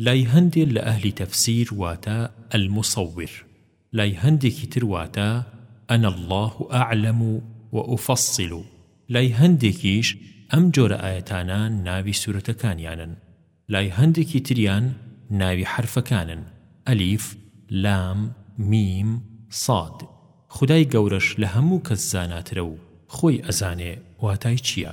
لای هەندێ لە ئەهلی تەفسیر واتە، المصور، لای هەندێکی تر واتە، انا اللە اعلم و افصل، لای هەندێکیش ئەم جۆرە ئایەتانە ناوی سورەتەکانیانن، لای هەندێکی تریان ناوی حەرفەکانن، الیف، لام، میم، صاد، خودای گەورەش لە هەموو کەس زاناترە و خۆی ئەزانێ واتای چیە.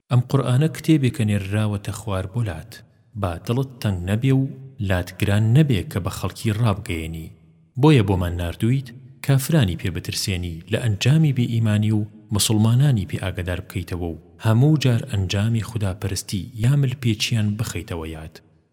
ئەم قورئانە کتێبێکە نێرراوەتە خوار بۆ لات، با دڵت تەنگ نەبێ و لات گران نەبێ کە بە خەڵکی ڕابگەیەنی، بۆیە بۆمان ناردوویت کافرانی پێ بترسێنی لە ئەنجامی بێ ئیمانی و موسڵمانانی پێ ئاگەدار بکەیتەوە و هەموو جار ئەنجامی خودا پەرستی یا مل پێچییان بخەیتەوە یاد.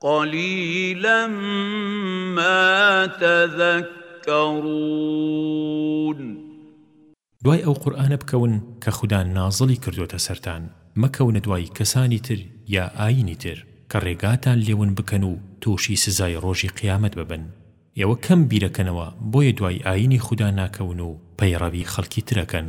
قلیلا ما تذکرون. دوای ئەو قورئانە بکەون کە خودا نازڵی کردۆتە سەرتان، مەکەونە دوای کەسانی تر یا ئاینی تر کە ڕێگاتان لێون بکەن و توشی سزای ڕۆژی قیامەت ببن، ئێوە کەم بیرەکەنەوە بۆیە دوای ئاینی خودا ناکەون و پەیڕەوی خەڵکی ترەکەن.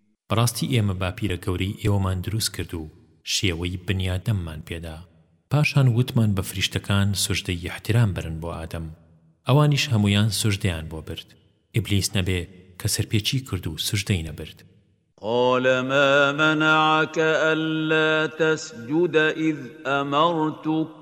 بەڕاستی ئێمە باپیرە گەورەی ئێوەمان دروست کرد و شێوەی بنیادەممان پێدا، پاشان وتمان بە فریشتەکان سوجدەی ئیحترام بەرن بۆ ئادەم، ئەوانیش هەموویان سوجدەیان بۆ برد، ئیبلیس نەبێ کە سەرپێچی کرد و سوجدەی نەبرد. قال ما منعك ألا تسجد إذ أمرتك؟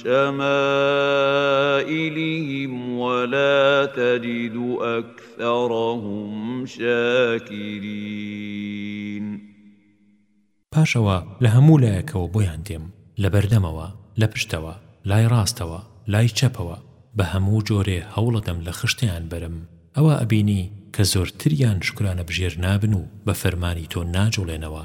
شَمَائِلِهِمْ وَلَا تَجِدُ أَكْثَرَهُمْ شَاکِرِينَ پاشەوا لە هەموو لایەکەوە بۆیان دێم، لە بەردەمەوە، لە پشتەوە، لای ڕاستەوە، لای چەپەوە، بە هەموو جۆرێ هەوڵەدەم لە خشتیان بەرم، ئەوا ئەبینی کە زۆرتریان شوکرانەبژێر نابن و بە فەرمانی تۆ ناجوڵێنەوە.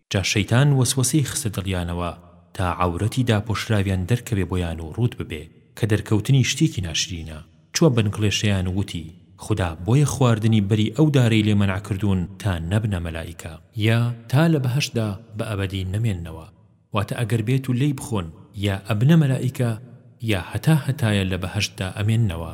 جا شەیتان وەسوەسەی خستە دڵیانەوە تا عەورەتی داپۆشراویان دەرکەوێ بۆیان و ڕووت ببێ کە دەرکەوتنی شتێکی ناشرینە، چووە بنگڵێشیان و وتی، خودا بۆیە خواردنی بەری ئەو دارەی لێ مەنع کردوون تا نەبنە مەلائیکە. یە، تا لە بەهەشتدا بە ئەبەدی نەمێننەوە، واتە ئەگەر بێت و لێی بخۆن یا ئەبنە مەلائیکە یا هەتا هەتایە لە بەهەشتدا ئەمێننەوە.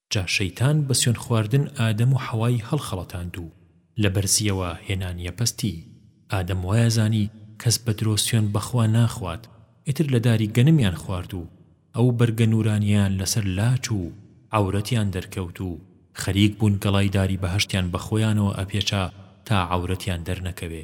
جا شەیتان بە سوێن خواردن ئادەم و حەوای هەڵخەڵەتاند و لە بەرزییەوە هێنانیە پەستی، ئادەم وایەزانی کەس بە درۆ سوێن بە خوا ناخوات، ئیتر لە داری گەنمیان خوارد و ئەو بەرگە نوورانیەیان لەسەر لاچ و عەورەتیان دەرکەوت و خەریک بوون گەڵای داری بەهەشتیان بە خۆیانەوە ئەپێچا تا عەورەتیان دەرنەکەوێ،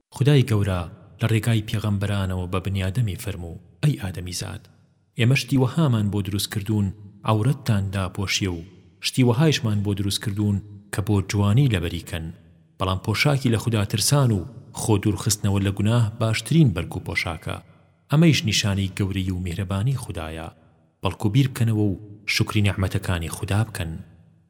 خودای گەورە لە ڕێگای پێغەمبەرانەوە بە بنیادەمی فەرموو، ئەی ئادەمیزاد! ئێمە شتی وەهامان بۆ دروست کردوون عەورەتتان داپۆشێ و شتی وەهایشمان بۆ دروست کردوون کە بۆ جوانی لەبەری کەن، بەڵام پۆشاکی لە خودا ترسان و خۆ دوورخستنەوە لە گوناه باشترین بەرگ و پۆشاکە، ئەمەیش نیشانەی گەورەی و میهرەبانی خودایە، بەڵکو بیربکەنەوە و شوکری نیعمەتەکانی خودا بکەن.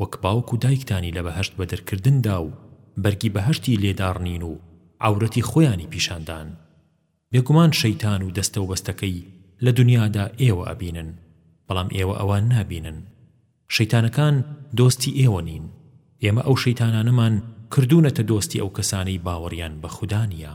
وەک باوک و دایکتانی لە بەهەشت بەدرکردن دا و بەرگی بەهەشتی لێ داڕنین و عەورەتی خۆیانی پیشان دان. بێگومان شەیتان و دەستەوبەستەکەی لە دنیا دا ئێوە ئەبینن، بەڵام ئێوە ئەوان نابینن. شەیتانەکان دۆستی ئێوە نین. ئێمە ئەو شەیتانانەمان کردوونەتە دۆستی ئەو کەسانەی باوەڕیان بە خودا نییە.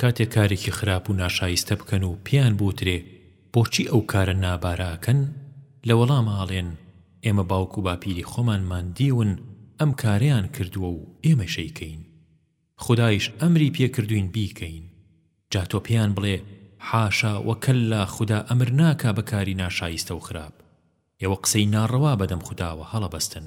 کاتێک کارێکی خراپ و ناشایستە بکەن و پێیان بوترێ بۆچی ئەو کارە نابارە ئەکەن لە وەڵاما ئەڵێن ئێمە باوک و باپیری خۆمانمان دیون ئەم کارەیان کردووە و ئێمەش ئەیکەین خودایش ئەمری پێ کردووین بیکەین جا تۆ پێیان بڵێ حاشا و کەللا خودا ئەمر ناکا بە کاری ناشایستە و خراپ ئێوە قسەی ناڕەوا بەدەم خوداوە هەڵەبەستن.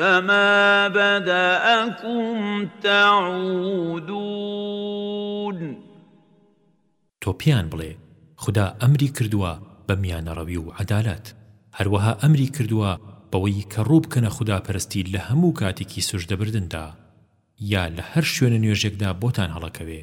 کما بدأکم تعودون تۆ پێیان بڵێ، خودا ئەمری کردووە بە میانەڕەوی و عەدالەت، هەروەها ئەمری کردووە بەوەی کە ڕووبکەنە خوداپەرستی لە هەموو کاتێکی سوژدەبردندا، یا لە هەر شوێن و نوێژێکدا بۆتان هەڵەکەوێ.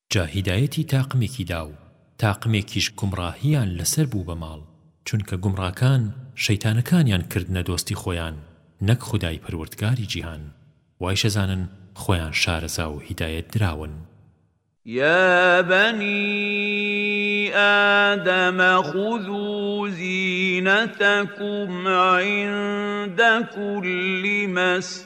جا هیدایەتی تاقمێکی دا و تاقمێکیش گومڕاهییان لەسەر بوو بە ماڵ، چونکە گومڕاکان شەیتانەکانیان کردنە دۆستی خۆیان نەک خودای پەروەردگاری جیهان، وایش ئەزانن خۆیان شارەزا و هیدایەت دراون. یا بنی آدم خذوا زینتکم عند کل مسجد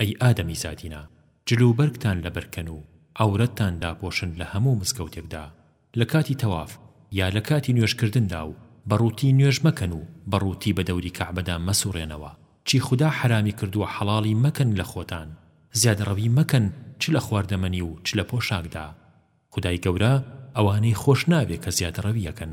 ئەی ئادەمیزادینە جل و بەرگتان لەبەر کەن و عەورەتتان داپۆشن لە هەموو مزگەوتێکدا لە کاتی تەواف یا لە کاتی نوێژکردندا و بە ڕووتی نوێژ مەکەن و بە ڕووتی بە دەوری کەعبەدا مەسوڕێنەوە چی خودا حەرامی کردووە حەڵاڵی مەکەن لە خۆتان زیادەڕەوی مەکەن چ لە خواردەمەنی و چ لە پۆشاکدا خودای گەورە ئەوانەی خۆش ناوێ کە زیادەڕەوی ئەکەن.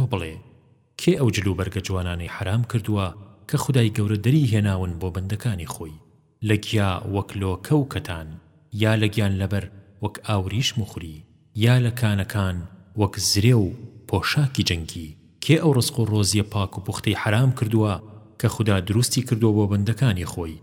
تۆ بڵێ، کێ ئەو جل و بەرگە جوانانەی حەرام کردووە کە خودای گەورە دەری هێناون بۆ بەندەکانی خۆی، لە گیا وەک لۆکە و کەتان، یا لە گیانلەبەر وەک ئاوریشم و خوری، یا لە کانەکان وەک زرێ و پۆشاکی جەنگی، کێ ئەو ڕزق و ڕۆزییە پاک و پوختەی حەرام کردووە کە خودا دروستی کردووە بۆ بەندەکانی خۆی،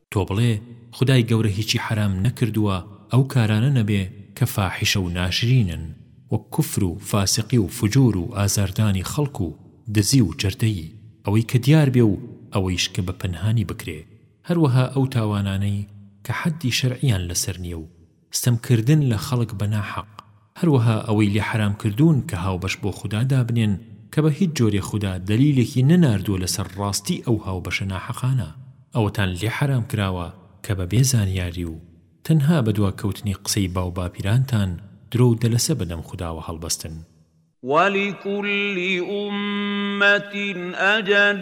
تۆ بڵێ خودای گەورە هیچی حەرام نەکردووە ئەو کارانە نەبێ کە فاحیشە و ناشرینن وەک کوفر و فاسقی و فجور و ئازاردانی خەڵک و دزی و جەردەیی ئەوەی کە دیار بێ و ئەوەیش کە بە پەنهانی بکرێ هەروەها ئەو تاوانانەی کە حەدی شەرعیان لەسەر نیە و ستەمکردن لە خەڵک بە ناحەق، هەروەها ئەوەی لێ حەرام کردوون کە هاوبەش بۆ خودا دابنێن کە بە هیچ جۆرێ خودا دەلیلێکی نەناردووە لەسەر ڕاستی ئەو هاوبەشە ناحەقانە، ئەوەتان لێ حەرام کراوە کە بە بێ زانیاری و تەنها بە دوا کەوتنی قسەی باو باپیرانتان درۆ و دەلەسە بە دەم خوداوە هەڵبەستن. ولکل امة اجل.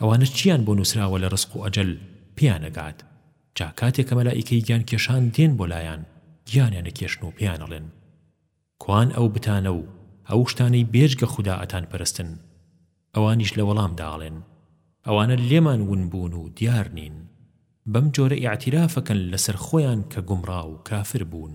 ئەوانە چییان بۆ نووسراوە لە ڕزق و ئەجەل پێیان ئەگات، جا کاتێ کە مەلائیکەی گیانکێشان دێن بۆ لایان گیانیان ئەکێشن و پێیان ئەڵێن، کوان ئەو بتانە و ئەو شتانەی بێجگە خودا ئەتان پەرستن؟ ئەوانیش لە وەڵامدا ئەڵێن، ئەوانە لێمان ون بوون و دیار نین. بەم جۆرە ئیعتیراف ئەکەن لەسەر خۆیان کە گومڕا و کافر بوون.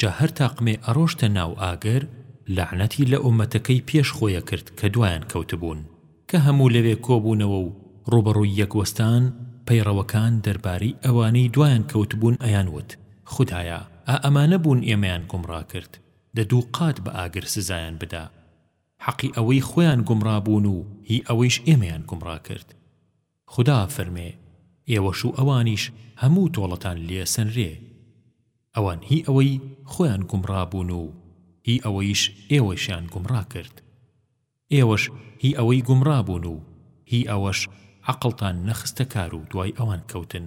جا هەر تاقمێ ئەڕۆشتە ناو ئاگر لەعنەتی لە ئوممەتەکەی پێش خۆی ئەکرد کە دوایان کەوتبوون کە هەموو لەوێ کۆبوونەوە و ڕووبەڕووی یەک وەستان پەیڕەوەکان دەربارەی ئەوانەی دوایان کەوتبوون ئەیان وت خودایە ئا ئەمانە بوون ئێمەیان گومڕا کرد دە دوو قات بە ئاگر سزایان بدە حەقی ئەوەی خۆیان گومڕا بوون و هی ئەوەیش ئێمەیان گومڕا کرد خودا فەرمێ، ئێوەش و ئەوانیش هەموو تۆڵەتان لێ ئەسەنرێ. ئەوان هی ئەوەی خۆیان گومڕا بوون و هی ئەوەیش ئێوەشیان گومڕا کرد. ئێوەش هی ئەوەی گومڕا بوون و هی ئەوەش عەقڵتان نەخستە کار و دوای ئەوان کەوتن.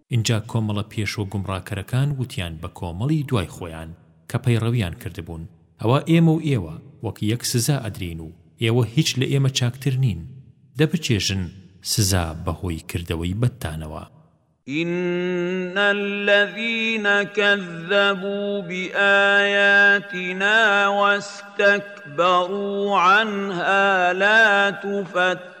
ئینجا کۆمەڵە پێشوە گومڕاکەرەکان وتیان بە کۆمەڵی دوای خۆیان کە پەیڕەویان کردبوون، ئەوە ئێمە و ئێوە وەک یەک سزا ئەدرێین و ئێوە هیچ لە ئێمە چاکتر نین، دە بچێژن سزا بە هۆی کردەوەی بەدتانەوە. إن الذين كذبوا بآياتنا واستكبروا عنها لا تفتح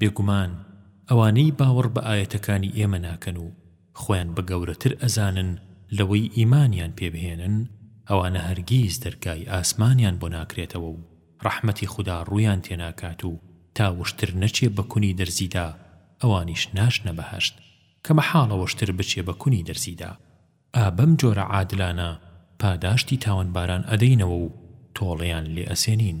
بێگومان ئەوانەی باوەڕ بە ئایەتەکانی ئێمە ناکەن و خۆیان بە گەورەتر ئەزانن لەوەی ئیمانیان پێ بهێنن ئەوانە هەرگیز دەرگای ئاسمانیان بۆ ناکرێتەوە و ڕەحمەتی خودا ڕوویان تێ ناکات و تا وشتر نەچێ بە کونی دەرزیدا ئەوانیش ناچنە بەهەشت کە مەحاڵە وشتر بچێ بە کونی دەرزیدا. ئا بەم جۆرە عادلانە پاداشتی تاوانباران ئەدەینەوە و تۆڵەیان لێ ئەسێنین.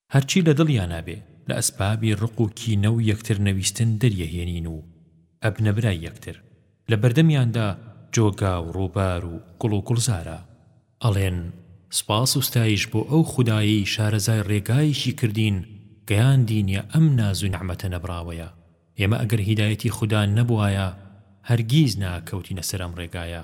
هەرچی لە دڵیانا بێ لە ئەسبابی ڕق و کینە و یەکتر نەویستن دەریەهێنین و ئەبنە برای یەکتر، لە بەردەمیاندا جۆگا و ڕووبار و گوڵ و گوڵزارە. ئەڵێن، سوپاس و ستایش بۆ ئەو خودایەی شارەزای ڕێگایەکی کردین گەیاندینیە ئەم ناز و نیعمەتە نەبڕاوەیە، ئێمە ئەگەر هیدایەتی خودا نەبوایە هەرگیز ناکەوتینە سەر ئەم ڕێگایە.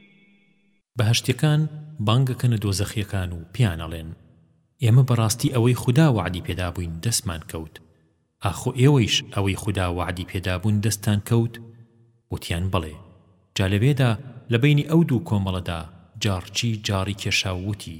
بەهەشتیەکان بانگەکەنە دۆزەخیەکان و پێیان ئەڵێن، ئێمە بەڕاستی ئەوەی خودا وەعدی پێدابووین دەستمان کەوت، ئاخۆ ئێوەیش ئەوەی خودا وەعدی پێدابوون دەستتان کەوت؟ وتیان، بەڵێ. جا لەوێدا لەبەینی ئەو دوو کۆمەڵەدا جاڕچی جاڕی کێشا و وتی،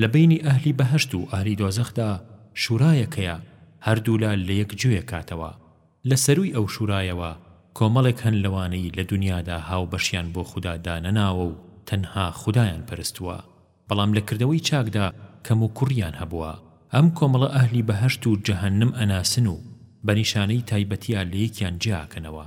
لە بەینی ئەهلی بەهەشت و ئەهلی دۆزەخدا شورایەک هەیە هەردوولا لە یەک جوێ کاتەوە، لە سەرووی ئەو شورایەوە کۆمەڵێک هەن لەوانەی لە دونیادا هاوبەشیان بۆ خودا دانەناوە و تەنها خودایان پەرستووە بەڵام لە کردەوەی چاکدا کەموکوڕییان هەبووە ئەم کۆمەڵە ئەهلی بەهەشت و جەهەنم ئەناسن و بە نیشانەی تایبەتیا لە یەکیان جیاکەنەوە.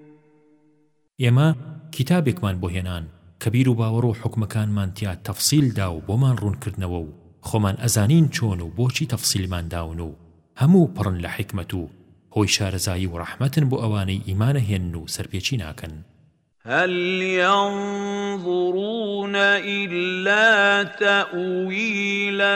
ئێمە کیتابێکمان بۆ هێنان کە بیر و باوەڕ و حوکمەکانمان تیا تەفسیل دا و بۆمان ڕوون کردنەوە و خۆمان ئەزانین چۆن و بۆچی تەفسیلمان داون و هەموو پڕن لە حیکمەت و هۆی شارەزایی و ڕەحمەتن بۆ ئەوانەی ئیمان ئەهێنن و سەرپێچی ناکەن. هل ينظرون إلا تأویلە.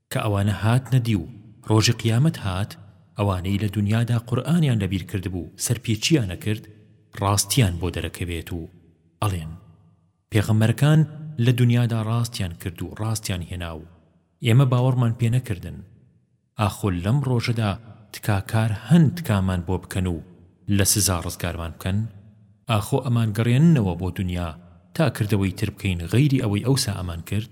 کە ئەوانە هاتنە دی و ڕۆژی قیامەت هات، ئەوانەی لە دونیادا قورئانیان لەبیر کردبوو سەرپێچییان ئەکرد، ڕاستییان بۆ دەرەکەوێت و ئەڵێن، پێغەمبەرەکان لە دونیادا ڕاستیان کرد و ڕاستیان هێنا و ئێمە باوەڕمان پێ نەکردن، ئاخۆ لەم ڕۆژەدا تکا کار هەن تکامان بۆ بکەن و لە سزا ڕزگارمان بکەن؟ ئاخۆ ئەمانگەڕێننەوە بۆ دونیا تا کردەوەی تر بکەین غەیری ئەوەی ئەوسا ئەمانکرد؟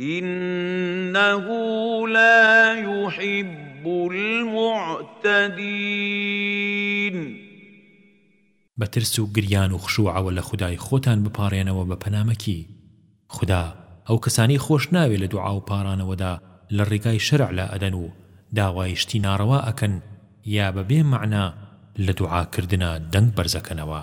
انه لا یحب المعتدین بە ترس و گریان و خشوعەوە لە خودای خۆتان بپاڕێنەوە بە پەنامەکی خودا ئەو کەسانەی خۆش ناوێ لە دوعا و پاڕانەوەدا لە ڕێگای شەرع لا ئەدەن و داوای شتی ناڕەوا ئەکەن یا بە بێ مەعنا لە دوعا کردنا دەنگ بەرزەکەنەوە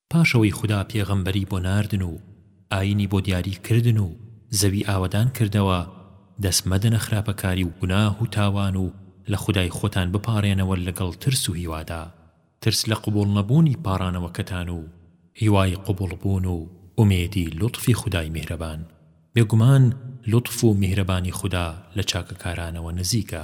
پاش ئەوەی خودا پێغەمبەری بۆ ناردن و ئاینی بۆ دیاری کردن و زەوی ئاوەدان کردەوە دەست مەدەنە خراپەکاری و گوناه و تاوان و لە خودای خۆتان بپاڕێنەوە لەگەڵ ترس و هیوادا ترس لە قبوڵ نەبوونی پاڕانەوەکەتان و هیوای قبوڵ بوون و ئومێدی لوتفی خودای میهرەبان بێگومان لوتف و میهرەبانی خودا لە چاکەکارانەوە نزیکە.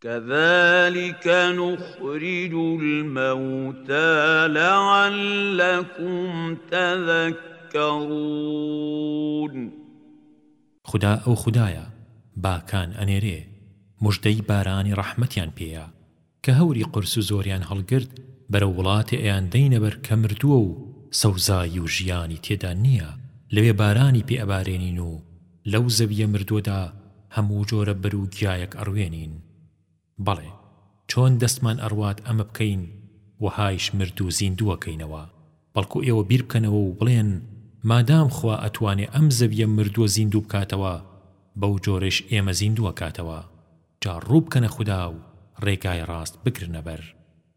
کذلک نخرج الموتی لعلکم تذکرون. خودا ئەو خودایە باکان ئەنێرێ، مژدەی بارانی ڕەحمەتیان پێیە، کە هەوری قورس و زۆریان هەڵگرت بەرەو وڵاتێ ئەیاندەینە بەر کە مردووە و سەوزایی و ژیانی تێدا نییە، لەوێ بارانی پێ ئەبارێنین و لەو زەوییە مردووەدا هەموو جۆرە بەر و گیایەک ئەڕوێنین بەڵێ چۆن دەستمان ئەڕوات ئەمە بکەین وەهایش مردوو زیندوو ئەکەینەوە بەڵکو ئێوە بیر بکەنەوە و بڵێن مادام خوا ئەتوانێ ئەم زەوییە مردووە زیندوو بکاتەوە بەو جۆرەش ئێمە زیندوو ئەکاتەوە جا ڕوو بکەنە خودا و ڕێگای ڕاست بگرنە بەر.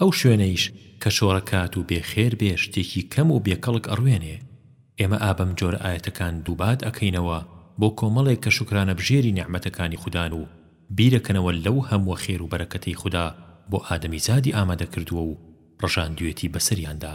ئەو شوێنەیش کە شۆرەکات و بێ خێر بێ شتێکی کەم و بێ کەڵک ئەڕوێنێ. ئێمە ئا بەم جۆرە ئایەتەکان دووبات ئەکەینەوە بۆ کۆمەڵێک کە شوکرانەبژێری نیعمەتەکانی خودان و بیرەکەنەوە لەو هەمووە خێر و بەرەکەتەی خودا بۆ ئادەمیزادی ئامادەکردووە و ڕژاندویەتی بەسەریاندا.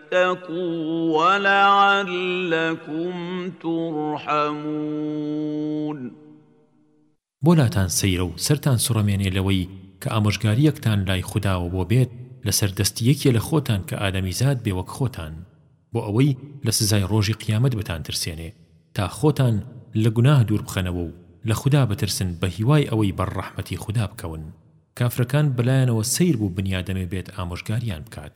واتقوا ولعلکم ترحمون بۆ لاتان سەیرە و سەرتان سڕەمێنێ لەوەی کە ئامۆژگارییەکتان لای خوداوە بۆ بێت لەسەر دەستی یەکێ لە خۆتان کە ئادەمیزاد بێ وەک خۆتان بۆ ئەوەی لە سزای ڕۆژی قیامەت بتانترسێنێ تا خۆتان لە گوناه دوور بخەنەوە و لە خودا بترسن بە هیوای ئەوەی بەر ڕەحمەتی خودا بکەون کافرەکان بەلایانەوە سەیر بوو بنیادەمێ بێت ئامۆژگاریان بکات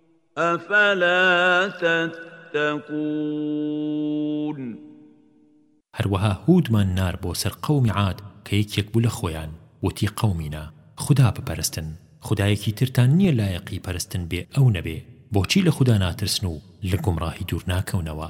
افلا تتقون. هەروەها هودمان نار بۆ سەر قەومی عاد کە یەکێک بوو لە خۆیان، وتی قەومینە! خودا بپەرستن، خودایەکی ترتان نییە لایەقی پەرستن بێ ئەو نەبێ، بۆچی لە خودا ناترسن و لە گومڕاهی دوور ناکەونەوە؟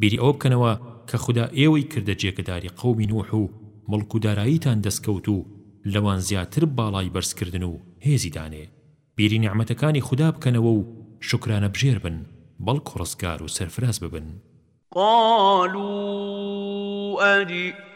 بیری ئەوە بکەنەوە کە خودا ئێوەی کردە جێگەداری قەومی نوح و موڵک و داراییتان دەستکەوت و لەوان زیاتر باڵای بەرزکردن و هێزی دانێ، بیری نیعمەتەکانی خودا بکەنەوە و شوکرانەبژێر بن، بەڵکو ڕزگار و سەرفراز ببن. قالوا ئەجیتنا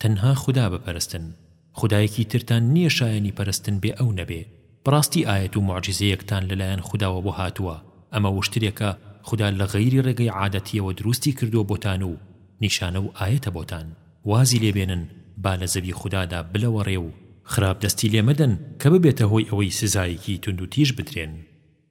تەنها خودا بپەرستن خودایەکی ترتان نیە شایەنی پەرستن بێ ئەو نەبێ بەڕاستی ئایەت و موعجیزەیەکتان لەلایەن خوداوە بۆ هاتووە ئەمە وشترێکە خودا لە غەیری ڕێگەی عادەتیەوە دروستی کردووە بۆتان و نیشانە و ئایەتە بۆتان وازی لێ بێنن با لە زەوی خودادا بلەوەڕێ و خراپ دەستی لێ مەدەن کە ببێتە هۆی ئەوەی سزایەکی توندوتیژ بدرێن.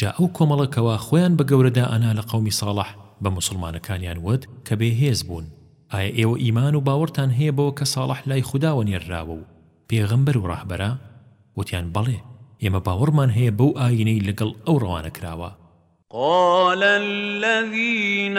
جا ئەو کۆمەڵە کەوا خۆیان بە گەورە دائەنا لە قەومی ساڵح بە موسڵمانەکانیان وت کە بێ هێز بوون، ئایا ئێوە ئیمان و باوەڕتان هەیە بەوە کە ساڵح لای خوداوە نێرراوە و پێغەمبەر و ڕاهبەرە؟ وتیان بەڵێ ئێمە باوەڕمان هەیە بەو ئایینەی لەگەڵ ئەو ڕەوانە کراوە. قال الذین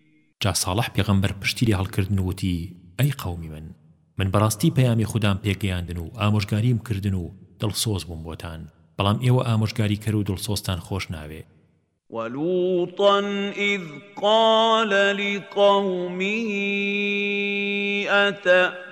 جا ساڵح پێغەمبەر پشتی لێ هەڵکردن و وتی، ئەی قەومی من! من بەڕاستی پەیامی خودام پێ گەیاندن و ئامۆژگاریم کردن و دڵسۆز بووم بۆتان، بەڵام ئێوە ئامۆژگاریکەر و دڵسۆزتان خۆش ناوێ. ولوطا اذ قال لقومه اتاتون.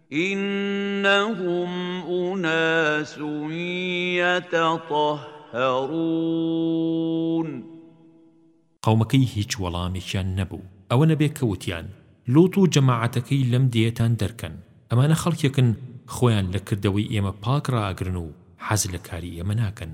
ئینەهم ئوناس یەتەتەهەرون قەومەکەی هیچ وەڵامێکیان نەبوو ئەوە نەبێ کە وتیان، لوط و جەماعەتەکەی لەم دێیەتان دەرکەن، ئەمانە خەڵکێکن خۆیان لە کردەوەی ئێمە پاک ڕائەگرن و حەز لە کاری ئێمە ناکەن.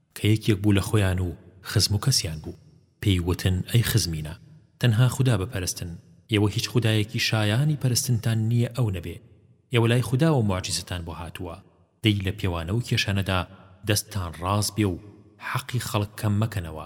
کە یەکێک بوو لە خۆیان و خزم و کەسیان بوو، پێی وتن، ئەی خزمینە! تەنها خودا بپەرستن، ئێوە هیچ خودایەکی شایانی پەرستنتان نییە ئەو نەبێ، ئێوە لای خوداوە موعجیزەتان بۆ هاتووە، دەی لە پێوانە و کێشانەدا دەستتان ڕاست بێ و حەقی خەڵک کەم مەکەنەوە.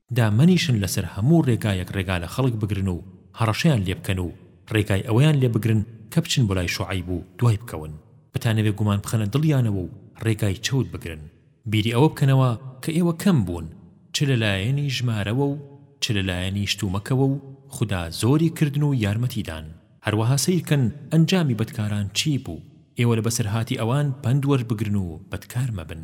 دامەنیشن لەسەر هەموو ڕێگایەک ڕێگا لە خەڵک بگرن و هەڕەشەیان لێ بکەن و ڕێگای ئەوەیان لێ بگرن کە بچن بۆ لای شوعەیب و دوای بکەون بتانەوێ گومان بخەنە دڵیانەوە و ڕێگای چەوت بگرن بیری ئەوە بکەنەوە کە ئێوە کەم بوون چ لە لایەنی ژمارەوە و چ لە لایەنی شتومەکەوە و خودا زۆری کردن و یارمەتی دان هەروەها سەیر کەن ئەنجامی بەدکاران چی بوو ئێوە لە بەسەرهاتی ئەوان پەند وەربگرن و بەدکار مەبن.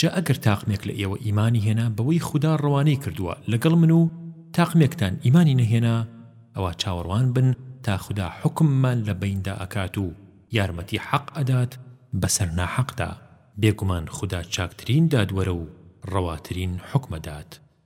جا ئەگەر تاقمێک لە ئێوە ئیمانی هێنا بەوەی خودا ڕەوانەی کردووە لەگەڵ من و تاقمێکتان ئیمانی نەهێنا ئەوا چاوەڕوان بن تا خودا حوکممان لە بەیندا ئەکات و یارمەتی حەق ئەدات بەسەر ناحەقدا، بێگومان خودا چاکترین دادوەرە و ڕەواترین حوکمەدات.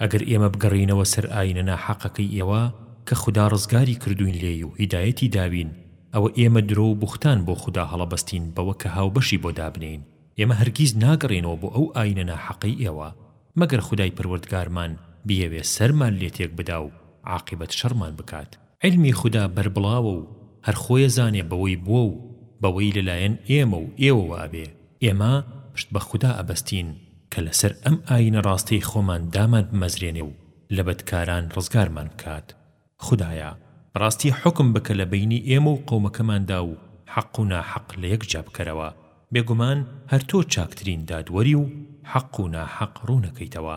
ئەگەر ئێمە بگەڕێینەوە سەر ئاینە ناحەقەکەی ئێوە کە خودا ڕزگاری کردووین لێی و هیدایەتی داوین ئەوە ئێمە درۆ و بوختان بۆ خودا هەڵەبستین بەوە کە هاوبەشی بۆ دابنێین ئێمە هەرگیز ناگەڕێینەوە بۆ ئەو ئاینە ناحەقەی ئێوە مەگەر خودای پەروەردگارمان بیەوێ سەرمان لێ تێک بدا و عاقیبەت شەڕمان بکات عیلمی خودا بەربڵاوە و هەر خۆیەزانێ بەوەی بووە و بەوەی لەلایەن ئێمە و ئێوەوە ئەبێ، ئێمە پشت بە خودا ئەبەستین کە لەسەر ئەم ئایینە ڕاستەی خۆمان دامان بمەزرێنێ و لە بەدکاران ڕزگارمان بکات، خودایە! ڕاستی حوکم بکە لە بەینی ئێمە و قەومەکەماندا و حەق و ناحەق لە یەک جیا بکەرەوە، بێگومان هەر تۆ چاکترین دادوەری و حەق و ناحەق ڕوون ئەکەیتەوە.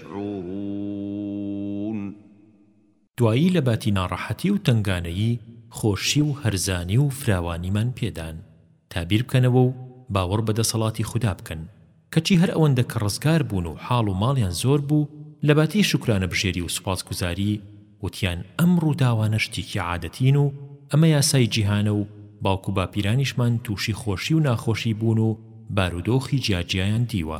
رون. دوایی لە باتی ناڕەحەتی و تەنگانەیی خۆشی و هەرزانی و فراوانیمان پێدان تا بیر بکەنەوە و باوەڕ بە دەسەڵاتی خودا بکەن کەچی هەر ئەوەندە کە ڕزگار بوون و حاڵ و ماڵیان زۆر بوو لە باتی شوکرانەبژێری و سوپاسگوزاری وتیان ئەم ڕووداوانە شتیکی عادەتین و ئەمە یاسای جیهانە و باوک و باپیرانیشمان تووشی خۆشی و ناخۆشی بوون و بارودۆخی جیاجیایان دیوە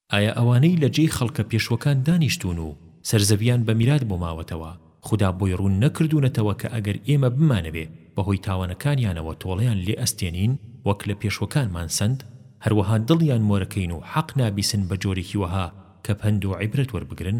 ئایا ئەوانەی لە جێی خەڵکە پێشوەکان دانیشتوون و سەرزەویان بە میرات بۆ ماوەتەوە، خودا بۆی ڕوون نەکردوونەتەوە کە ئەگەر ئێمە بمانەوێ بە هۆی تاوانەکانیانەوە تۆڵەیان لێ ئەستێنین وەک لە پێشوەکانمان سەند، هەروەها دڵیان مۆرەکەین و حەق نابیسن بە جۆرێکی وەها کە پەند و عیبرەت وەربگرن؟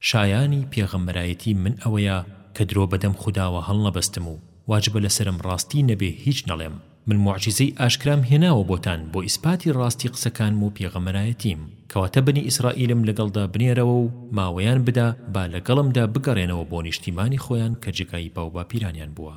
شایانی پێغەمبەرایەتی من ئەوەیە کە درۆ بەدەم خوداوە هەڵنەبەستم و واجبە لەسەرم ڕاستی نەبێ هیچ نەڵێم من موعجیزەی ئاشکرام هێناوە بۆتان بۆ ئیسپاتی ڕاستی قسەکانم و پێغەمبەرایەتیم کەواتە بەنی ئیسرائیلم لەگەڵدا بنێرەوە و ماوەیان بدە با لەگەڵمدا بگەڕێنەوە بۆ نیشتیمانی خۆیان کە جێگای باوباپیرانیان بووە.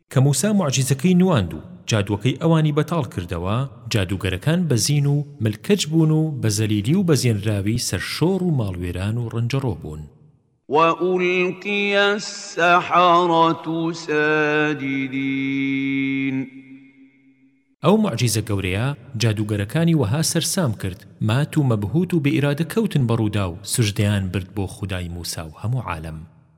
کە موسا موعجیزەکەی نواند و جادووەکەی ئەوانی بەتاڵ کردەوە، جادووگەرەکان بەزین و ملکەچ بوون و بە زەلیلی و بەزێنراوی سەرشۆڕ و ماڵوێران و ڕەنجەڕۆ بوون. وألقي السحرة ساجدين ئەو موعجیزە گەورەیە جادووگەرەکانی وەها سەرسام کرد، مات و مەبهووت و بێ ئیرادە کەوتن بە ڕووداو، سوجدەیان برد بۆ خودای موسا و هەموو عالەم.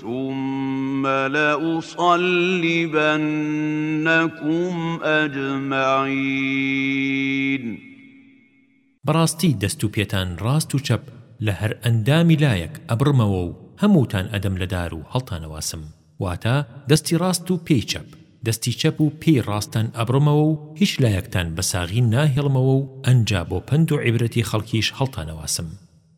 ثم لأصلبنكم أجمعین بەڕاستی دەست و پێتان ڕاست و چەپ لە هەر ئەندامی لایەک ئەبڕمەوە و هەمووتان ئەدەم لە دار و هەڵتانەواسم واتە دەستی ڕاست و پێی چەپ دەستی چەپ و پێی ڕاستتان ئەبڕمەوە و هیچ لایەکتان بە ساغی ناهێڵمەوە و ئەنجا بۆ پەند و عیبرەتی خەڵکیش هەڵتانەواسم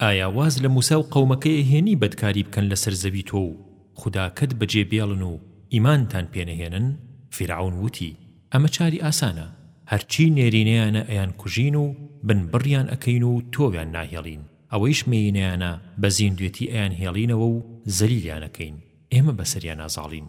ئایا واز لە موسا و قەومەکەی هێنی بەدکاری بکەن لەسەر زەوی تۆ و خوداکەت بەجێ بێڵن و ئیمانتان پێ نەهێنن فیرعەون وتی ئەمە چاری ئاسانە هەرچی نێرینەیانە ئەیان کوژین و بن بڕیان ئەکەین و تۆویان ناهێڵین ئەوەیش مێینەیانە بە زیندوێتی ئەیان هێڵینەوە و زەلیلیان ئەکەین ئێمە بەسەریانا زاڵین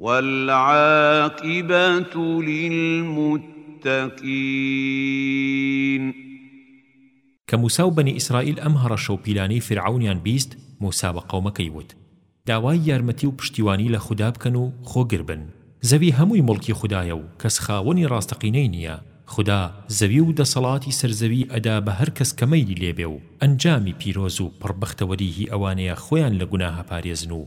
وَالْعَاقِبَةُ لِلْمُتَّقِینَ. کە موسا و بەنی ئیسرائیل ئەم هەڕەشە و پیلانەی فیرعەونیان بیست، موسا بە قەومەکەی وت، داوای یارمەتی و پشتیوانی لە خودا بکەن و خۆگر بن، زەوی هەمووی موڵکی خودایە و کەس خاوەنی ڕاستەقینەی نییە، خودا زەوی و دەسەڵاتی سەر زەوی ئەدا بە هەر کەس کە مەیلی لێبێ و ئەنجامی پیرۆز و پڕ بەختەوەری هی ئەوانەیە خۆیان لە گوناهە پارێزن و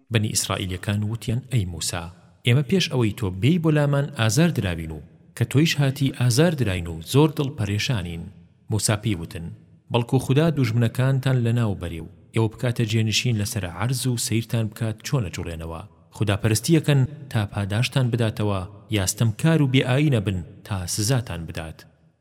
بەنی ئیسرائیلیەکان وتیان ئەی موسا ئێمە پێش ئەوەی تۆ بێی بۆ لامان ئازار دراوین و کە تۆیش هاتی ئازار دراین و زۆر دڵ پەرێشانین موسا پێی وتن بەڵکو خودا دوژمنەکانتان لەناو بەرێ و ئێوە بکاتە جێنشین لەسەر عەرز و سەیرتان بکات چۆن ئەجوڵێنەوە خودا پەرستی ئەکەن تا پاداشتان بداتەوە یا ستەمکار و بێ ئاینە بن تا سزاتان بدات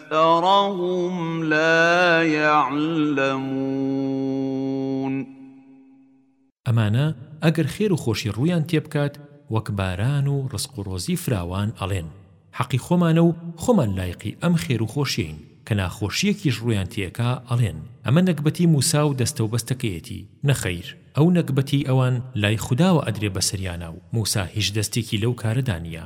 أَكْثَرَهُمْ لَا يَعْلَمُونَ ئەمانە ئەگەر خێر و خۆشی ڕوویان تێبکات وەک باران و ڕزق و ڕۆزی فراوان ئەڵێن حەقی خۆمانە و خۆمان لایقی ئەم خێر و خۆشیەین کە ناخۆشیەکیش ڕوویان تێکا ئەڵێن ئەمە نەگبەتی موسا و دەستە و بەستەکەیەتی نەخەیر ئەو نەگبەتیەی ئەوان لای خوداوە ئەدرێ بەسەریانا و موسا هیچ دەستێکی لەو کارەدا نیە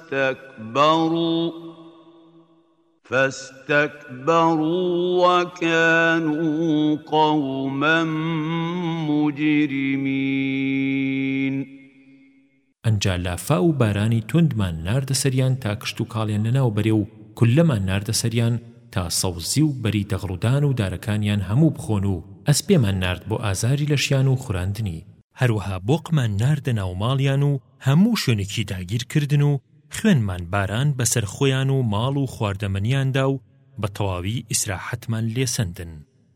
فاستکبروا فاستکبروا وکانوا قوما مجرمین ئنجا لافاو و بارانی توندمان ناردە سەریان تا کشتوکاڵیان لەناو بەرێ و کوللەمان ناردە سەریان تا سەوزی و بەری دەغڵودان و دارەکانیان هەموو بخۆن و ئەسپێمان نارد بۆ ئازاری لەشیان و خوراندنی هەروەها بۆقمان ناردە ناو ماڵیان و هەموو شوێنێکی داگیر کردن و خوێنمان باران بەسەر خۆیان و ماڵ و خواردەمەنیاندا و بە تەواوی ئیسراحەتمان لێ سەندن.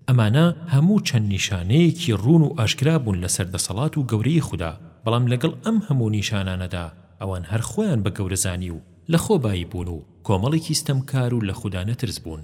ئەمانە هەموو چەند نیشانەیەکی ڕوون و ئاشکرا بوون لەسەر دەسەڵات و گەورەیی خودا، بەڵام لەگەڵ ئەم هەموو نیشانانەدا ئەوان هەر خۆیان بە گەورەزانی و لەخۆبایی بوون و کۆمەڵێکی ستەمکار و لە خودا نەترس بوون.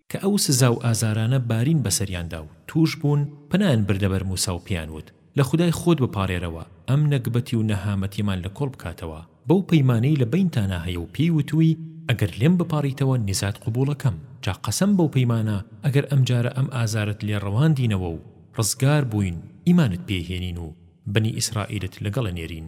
کە ئەو سزا و ئازارانە بارین بەسەریاندا و تووش بوون، پەنایان بردە بەر مووسا و پێیان وت، لە خودای خۆت بپارێرەوە ئەم نەگبەتی و نەهامەتیمان لە کۆڵ بکاتەوە، بەو پەیمانەی لە بەینتانا هەیە و پێی وتووی، ئەگەر لێم بپاڕیتەوە نیزات قبووڵەکەم، جا قەسەم بەو پەیمانە ئەگەر ئەمجارە ئەم ئازارەت لێ ڕەواندینەوە و ڕزگار بووین، ئیمانت پێ هێنین و بەنی ئیسرائیلت لەگەڵ ئەنێرین.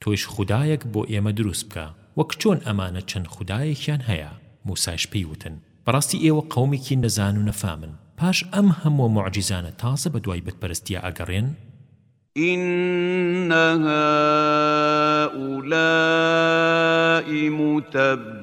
تۆیش خودایەک بۆ ئێمە دروست بکە، وەک چۆن ئەمانە چەند خودایەکیان هەیە، موسایش پێی وتن، بەڕاستی ئێوە قەومێکی نەزان و نەفامن، پاش ئەم هەمووە موعجیزانە تازە بەدوای بتپەرستیا ئەگەڕێن؟ إن هؤلاء متبر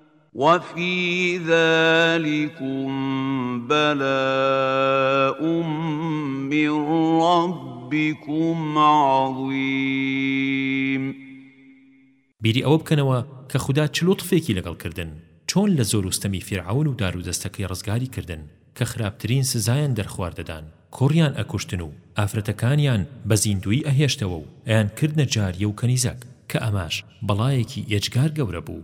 وفی ذلکم بلاء من ربکم عظیم بیری ئەوە بکەنەوە کە خودا چ لوتفێکی لەگەڵ کردن، چۆن لە زۆر و ستەمی فیرعەون و دار و دەستەکەی ڕزگاری کردن کە خراپترین سزایان دەرخوارد دەدان، کوڕیان ئەکوشتن و ئافرەتەکانیان بە زیندوویی ئەهێشتەوە و ئەیانکردنە جاریە و کەنیزەک، کە ئەمەش بەڵایەکی ئێجگار گەورە بوو.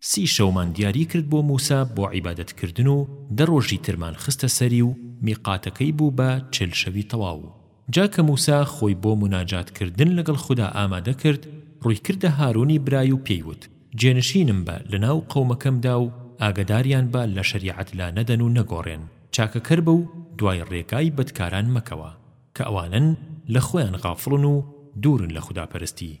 سی شەومان دیاری کرد بۆ موسا بۆ عیبادەت کردن و دە ڕۆژی ترمان خستە سەری و میقاتەکەی بوو بە چل شەوی تەواو جا کە موسا خۆی بۆ موناجات کردن لەگەڵ خودا ئامادە کرد ڕووی کردە هارونی برای و پێی وت جێنشینم بە لە ناو قەومەکەمدا و ئاگەداریان بە لە شەریعەت لا نەدەن و نەگۆڕێن چاکەکەر بە و دوای ڕێگای بەدکاران مەکەوە کە ئەوانەن لە خۆیان غافڵن و دوورن لە خودا پەرستی.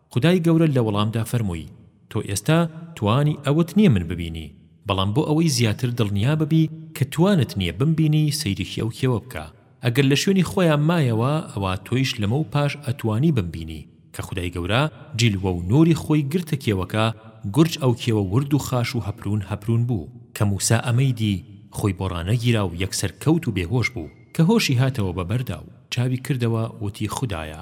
خودای گەورە لە وەڵامدا فەرمووی، تۆ ئێستا توانی ئەوەت نییە من ببینی، بەڵام بۆ ئەوەی زیاتر دڵنیا ببی کە توانت نییە بمبینی سەیرێکی ئەو کێوە بکە، ئەگەر لە شوێنی خۆیان مایەوە ئەوا تۆیش لەمەو پاش ئەتوانی بمبینی کە خودای گەورە جیلوە و نوری خۆی گرتە کێوەکە گورج ئەو کێوە ورد و خاش و هەپرون هەپرون بوو کە موسا ئەمەی دی خۆی بۆ ڕانەگیرا و یەکسەر کەوت و بێهۆش بوو کە هۆشی هاتەوە بە بەردا و چاوی کردەوە وتی خودایە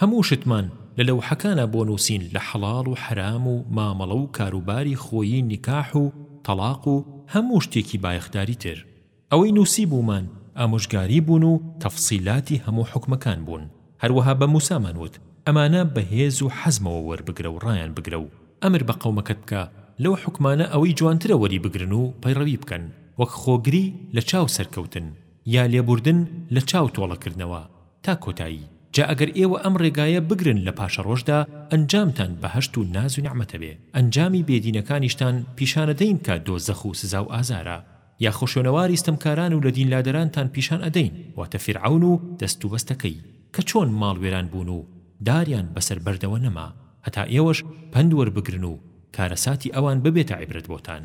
هەموو شتمان لە لەوحەکانا بۆ نووسین لە حەڵاڵ و حەرام و مامەڵە و کاروباری خۆیی نیکاح و تەڵاق و هەموو شتێکی بایەخداری تر ئەوەی نووسیبوومان ئامۆژگاری بوون و تەفسیلاتی هەموو حوکمەکان بوون هەروەها بە موسامان وت ئەمانە بە هێز و حەزمەوە وەربگرە و ڕایان بگرە و ئەمر بە قەومەکەت بکە لەو حوکمانە ئەوەی جوانترە وەری بگرن و پەیڕەوی بکەن وەک خۆگری لە چاو سەرکەوتن یا لێبوردن لە چاو تۆڵەکردنەوە تا کۆتایی، جا ئەگەر ئێوە ئەم ڕێگایە بگرن لە پاشەڕۆژدا ئەنجامتان بەهەشت و ناز و نیعمەتە بێ، ئەنجامی بێدینەکانیشتان پیشانەدەین کە دۆزەخ و سزا و ئازارە، یا خوشونەواری ستەمکاران و لە دین لادەرانتان پیشان ئەدەین، واتە فیرعەون و دەست و بەستەکەی، کە چۆن ماڵ وێران بوون و داریان بەسەر بەردەوە نەما، هەتا ئێوەش پەند وەربگرن و کارەساتی ئەوان ببێتە عیبرەت بۆتان.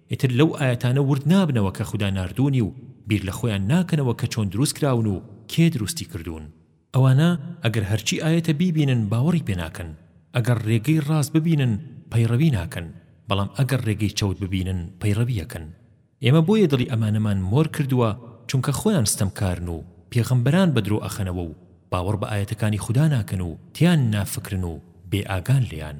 ئیتر لەو ئایەتانە ورد نابنەوە کە خودا ناردوونی و بیر لە خۆیان ناکەنەوە کە چۆن دروست کراون و کێ دروستی کردوون. ئەوانە ئەگەر هەرچی ئایەتە بیبینن باوەڕی پێ ناکەن، ئەگەڕ رێگەی راست ببینن پەیڕەوی ناکەن، بەڵام ئەگەڕ رێگەی چەوت ببینن پەیڕەوی ئەکەن. ئێمە بۆیە دڵی ئەمانەمان مۆر کردووە چونکە خۆیان ستەمکارن و پێغەمبەران بە درۆ ئەخەنەوە و باوەڕ بە ئایەتەکانی خودا ناکەن و تێیان نافکرن و بێ ئاگان لێیان.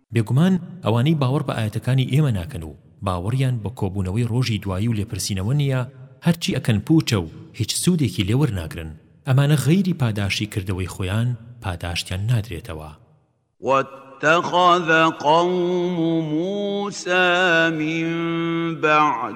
بێگومان ئەوانەی باوەڕ بە ئایەتەکانی ئێمە ناکەن و باوەڕیان بە کۆبوونەوەی ڕۆژی دوایی و لێپرسینەوە نییە هەرچی ئەکەن پووچە و هیچ سوودێکی لێ وەرناگرن ئەمانە غەیری پاداشتی کردەوەی خۆیان پاداشتیان نادرێتەوە. واتخذ قوم موسى من بعده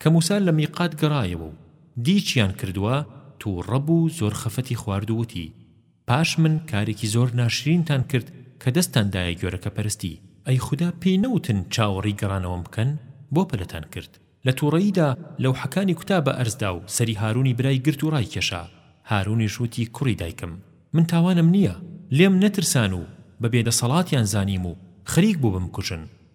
کە موسا لە میقات گەڕایەوە و دی چیان کردووە تووڕە بوو زۆر خەفەتی خوارد و وتی پاش من کارێکی زۆر ناشرینتان کرد کە دەستتان دایە گۆرەکە پەرستی ئەی خودا پێی نەوتن چاوەڕێی گەڕانەوەم بکەن بۆ پەلتان کرد لە تووڕەییدا لەوحەکانی کوتا بە ئەرزدا و سەری هارونی برای گرت و ڕایکێشا هارونیش وتی کوڕی دایکم من تاوانم نییە لێم نەترسان و بە بێدەسەڵاتیان زانیم و خەریک بوو بمکوژن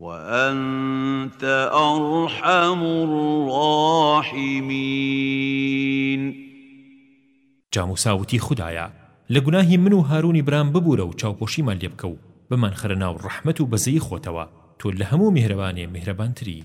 وأنت أرحم الراحمین. جا موسا وتی خودایە لە گوناهی من و هارونی برام ببورە و چاوپۆشیمان لێ بکە و بمانخەرە ناو ڕەحمەت و بەزەیی خۆتەوە تۆ لە هەموو میهرەبانێ میهرەبانتری.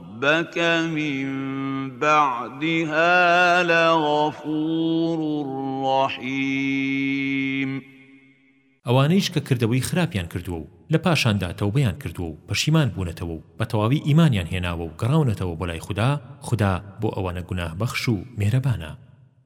ربک من بعدها لغفور رحیم ئەوانەیش کە کردەوەی خراپیان کردووە و لە پاشاندا تەوبەیان کردووە و پەشیمان بوونەتەوە و بە تەواوی ئیمانیان هێناوە و گەڕاونەتەوە بۆ لای خودا خودا بۆ ئەوانە گوناهبەخش و مێهرەبانە.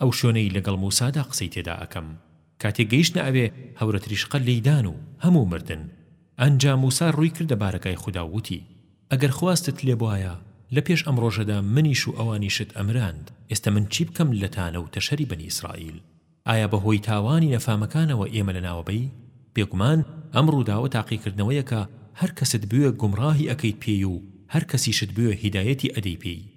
ئەو شوێنەی لەگەڵ موسادا قسەی تێدا ئەکەم کاتێ گەیشتنە ئەوێ هەورە تریشقە لێی دان و هەموو مردن ئەنجا موسا ڕووی کردە بارەگای خودا و وتی ئەگەر خواستت لێ بوایە لە پێش ئەم ڕۆژەدا منیش و ئەوانیشت ئەمراند ئێستە من چی بکەم لە تانە و تەشەری بەنی ئیسرائیل ئایا بە هۆی تاوانی نەفامەکانەوە ئێمە لە ناوە بەی بێگومان ئەم ڕووداوە تاقیکردنەوەیەکە هەر کەست بوێ گومڕاهی ئەکەیت پێی و هەر کەسیشت بوێ هیدایەتی ئەدەی پێی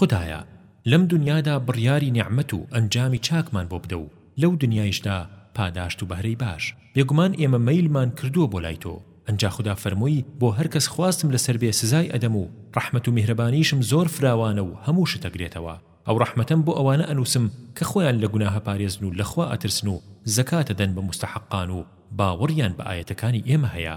خودایە لەم دونیادا بڕیاری نیعمەت و ئەنجامی چاکمان بۆ بدە و لەو دونیایشدا پاداشت و بەهرەی باش، بێگومان ئێمە مەیلمان کردووە بۆ لای تۆ، ئەنجا خودا فەرمووی بۆ هەر کەس خواستم لەسەر بێ سزای ئەدەم و ڕەحمەت و میهرەبانیشم زۆر فراوانە و هەموو شت ئەگرێتەوە، ئەو ڕەحمەتەم بۆ ئەوانە ئەنووسم کە خۆیان لە گوناهە پارێزن و لە خوا ئەترسن و زەکات ئەدەن بە موستەحەقان و باوەڕیان بە ئایەتەکانی ئێمە هەیە.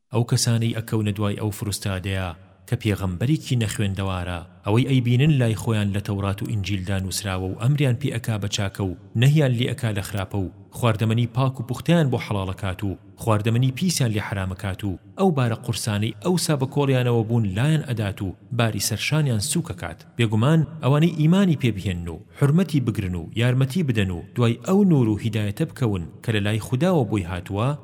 ئەو کەسانەی ئەکەونە دوای ئەو فروستادەیە کە پێغەمبەرێکی نەخوێندەوارە ئەوەی ئەیبینن لای خۆیان لە تەورات و ئینجیلدا نوسراوە و ئەمریان پێ ئەکا بە چاکە و نەهیان لێ ئەکا لە خراپە و خواردەمەنی پاک و پوختەیان بۆ حەڵاڵ ئەکات و خواردەمەنی پیسیان لێ حەرام ئەکات و ئەو بارە قورسانەی ئەوسا بە کۆڵیانەوە بوون لایان ئەدات و باری سەر شانیان سوک ئەکات بێگومان ئەوانەی ئیمانی پێ بهێنن و حورمەتی بگرن و یارمەتی بدەن و دوای ئەو نور و هیدایەتە بکەون کە لە لای خوداوە بۆی هاتووە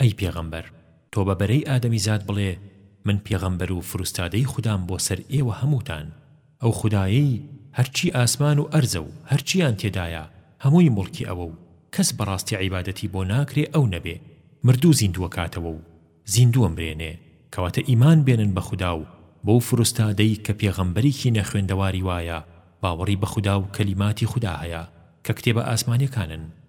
ئەی پێغەمبەر تۆ بە بەرەی ئادەمیزاد بڵێ من پێغەمبەر و فروستادەی خودام بۆ سەر ئێوە هەمووتان ئەو خودایەی هەرچی ئاسمان و ئەرزە و هەرچیان تێدایە هەمووی موڵکی ئەوە و کەس بەڕاستی عیبادەتی بۆ ناکرێ ئەو نەبێ مردوو زیندووەکاتەوە و زیندوو ئەمرێنێ کەواتە ئیمان بێنن بە خودا و بەو فروستادەی کە پێغەمبەرێکی نەخوێندەواری وایە باوەڕی بە خودا و کەلیماتی خودا هەیە کە کتێبە ئاسمانیەکانن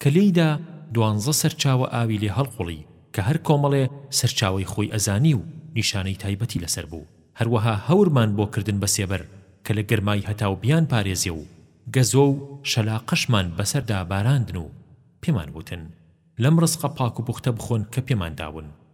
کە لێیدا دوانزە سەرچاوە ئاوی لێ هەڵقوڵی کە هەر کۆمەڵێ سەرچاوەی خۆی ئەزانی و نیشانەی تایبەتی لەسەر بوو هەروەها هەورمان بۆ کردن بە سێبەر کە لە گەرمای هەتاو بیانپارێزێ و گەزۆ و شەلاقەشمان بەسەردا باراندن و پێمان وتن لەم ڕزقە پاک و پوختە بخۆن کە پێمان داون.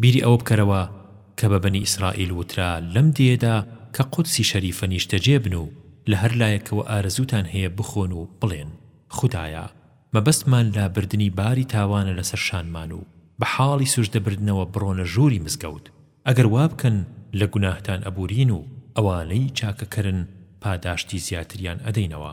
بیری ئەوە بکەرەوە کە بە بەنی ئیسرائیل وترا لەم دێیەدا کە قودسی شەریفە نیشتەجێ بن و لە هەر لایەکەوە ئارەزووتان هەیە بخۆن و بڵێن، خودایە، مەبەستمان لابردنی باری تاوانە لەسەر شانمان و بە حاڵی سوجدە بردنەوە بڕۆنە ژووری مزگەوت، ئەگەر وا بکەن لە گوناهتان ئەبورین و ئەوانەی چاکەکەرن پاداشتی زیاتریان ئەدەینەوە.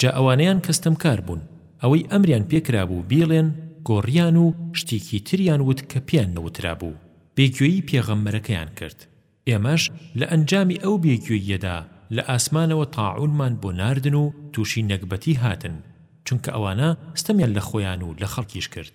جا ئەوانەیان کە ستەمکار بوون ئەوەی ئەمریان پێ کرابوو بیڵێن گۆڕیان و شتیکی تریان وت کە پێیان نەوترابوو بێ گوێیی پێغەمبەرەکەیان کرد ئێمەش لە ئەنجامی ئەو بێ گوێییەدا لە ئاسمانەوە تاعونمان بۆ ناردن و تووشی نەگبەتی هاتن چونکە ئەوانە ستەمیان لە خۆیان و لە خەڵکیش کرد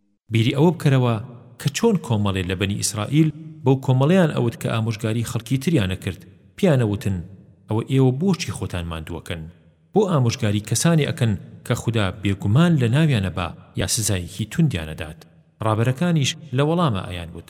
بیری ئەوە بکەرەوە کە چۆن کۆمەڵێ لە بەنی ئیسرائیل بەو کۆمەڵەیان ئەوت کە ئامۆژگاری خەڵکی تریان ئەکرد پێیان ئەوتن ئەوە ئێوە بۆچی خۆتان ماندوو ئەکەن بۆ ئامۆژگاری کەسانێ ئەکەن کە خودا بێگومان لەناویانە با یا سزایەکی توندیان ئەدات ڕابەرەکانیش لە وەڵاما ئەیان وت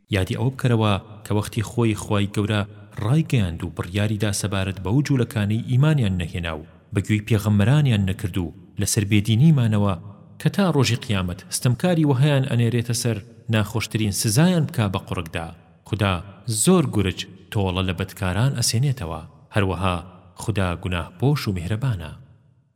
یادی ئەوە بکەرەوە کە وەختی خۆی خوای گەورە ڕایگەیاند و بڕیاری دا سەبارەت بەو جوولەکانەی ئیمانیان نەهێنا و بە گوێی پێغەمبەرانیان نەکرد و لەسەر بێدینی مانەوە، کە تا ڕۆژی قیامەت ستەمکاری وەهایان ئەنێرێتە سەر ناخۆشترین سزایان بکا بە قوڕگدا، خودا زۆر گورج تۆڵە لە بەدکاران ئەسێنێتەوە، هەروەها خودا گوناهپۆش و میهرەبانە.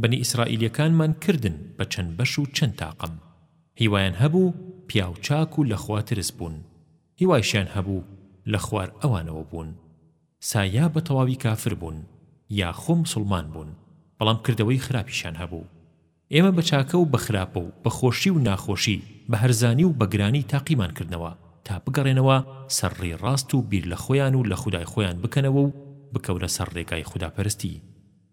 بەنی ئیسرائیلیەکانمان کردن بە چەند بەش و چەند تاقم هیوایان هەبوو پیاو چاک و لەخوا ترس بوون هیوایشیان هەبوو لە خوار ئەوانەوە بوون سا یا بە تەواوی کافر بوون یا خۆ مسوڵمان بوون بەڵام کردەوەی خراپیشان هەبوو ئێمە بە چاکە و بە خراپە و بە خۆشی و ناخۆشی بە هەرزانی و بە گرانی تاقیمان کردنەوە تا بگەڕێنەوە سەر ڕێ ڕاست و بیر لە خۆیان و لە خودای خۆیان بکەنەوە و بکەونە سەر ڕێگای خوداپەرستی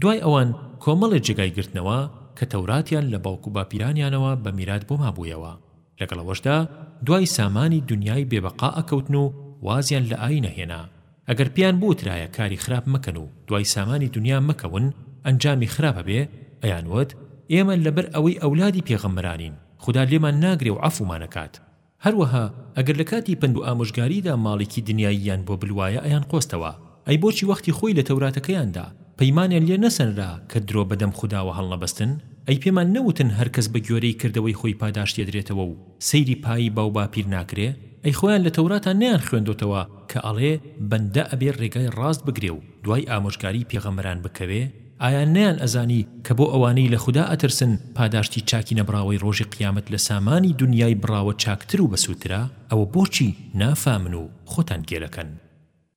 دوای ئەوان کۆمەڵێ جێگای گرتنەوە کە تەوراتیان لە باوک و باپیرانیانەوە بە میرات بۆ مابوویەوە، لەگەڵ ئەوەشدا دوای سامانی دونیای بێ بەقا ئەکەوتن و وازیان لە ئاین ئەهێنا، ئەگەر پێیان بوترایە کاری خراپ مەکەن و دوای سامانی دونیا مەکەون ئەنجامی خراپ ئەبێ، ئەیانوت ئێمە لەبەر ئەوەی ئەولادی پێغەمبەرانین خودا لێمان ناگرێ و عەفومان ئەکات. هەروەها ئەگەر لە کاتی پەند و ئامۆژگاریدا ماڵێکی دنیاییان بۆ بلوایە ئەیان قۆستەوە ئەی بۆچی وەختی خۆی لە تەوراتەکەیاندا پەیمانیان لێ نەسەنرا کە درۆ بە دەم خوداوە هەڵنەبەستن ئەی پێمان نەوتن هەر کەس بە گۆێرەی کردەوەی خۆی پاداشت ئەدرێتەوە و سەیری پایی باو باپیر ناکرێ ئەی خۆیان لە تەوراتا نەیان خوێندۆتەوە کە ئەڵێ بەندە ئەبێ ڕێگای ڕاست بگرێ و دوای ئامۆژگاری پێغەمبەران بکەوێ ئایا نەیان ئەزانی کە بۆ ئەوانەی لە خودا ئەترسن پاداشتی چاکی نەبڕاوەی ڕۆژی قیامەت لە سامانی دونیای بڕاوە چاکتر و بەسوودترە؟ ئەوە بۆچی نافامن و خۆتان گێلەکەن؟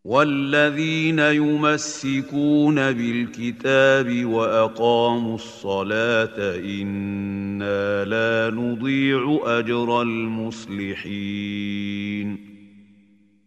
والذین یمسکون بالکتاب وأقاموا الصلاة انا لا نضیع اجر المصلحین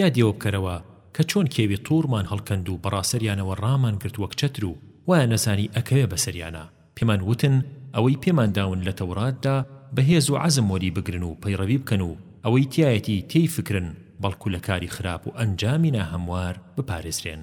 یادیەوە بکەرەوە کە چۆن کێوی طور مان هەڵکەند و بەڕاسەریانەوە ڕامان گرت وەک چەتر و وایان نەزانی ئەکەوێ بەسەریانا پێمان وتن ئەوەی پێمان داون لە تەورات دا بە هێز و عەزم وەری بگرن و پەیڕەوی بکەن و ئەوەی تیایەتی تێی فکرن بەڵکو لە کاری خراپ و ئەنجامی ناهەموار بپارێزرێن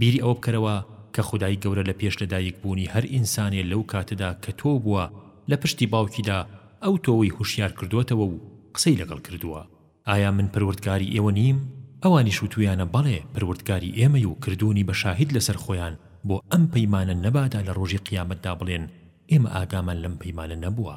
بیری ئەوە بکەرەوە کە خودای گەورە لە پێش لەدایک بوونی هەر ئینسانێ لەو کاتەدا کە تۆ بووە لە پشتی باوکیدا ئەو تۆوی هوشیار کردۆتەوە و قسەی لەگەڵ کردووە ئایا من پەروردگاری ئێوە نیم؟ ئەوانیش وتویانە بەڵێ پەروردگاری ئێمەی و کردوونی بە شاهید لەسەر خۆیان بۆ ئەم پەیمانە نەبادا لە ڕۆژی قیامەتدا بڵێن ئێمە ئاگامان لەم پەیمانە نەبووە.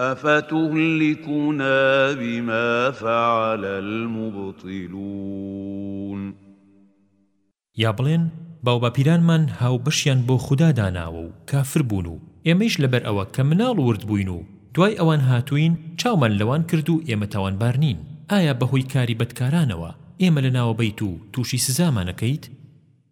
ئەفەتوهلیکونا بما فعل المبطلون یا بڵێن، باوباپیرانمان هاوبەشیان بۆ خودا داناوە و کافر بوون و ئێمەیش لەبەر ئەوە کە مناڵ ورد بووین و دوای ئەوان هاتووین چاومان لەوان کرد و ئێمە تاوانبار نین ئایا بەهۆی کاری بەدکارانەوە ئێمە لەناوەبەیت و تووشی سزامانەکەیت؟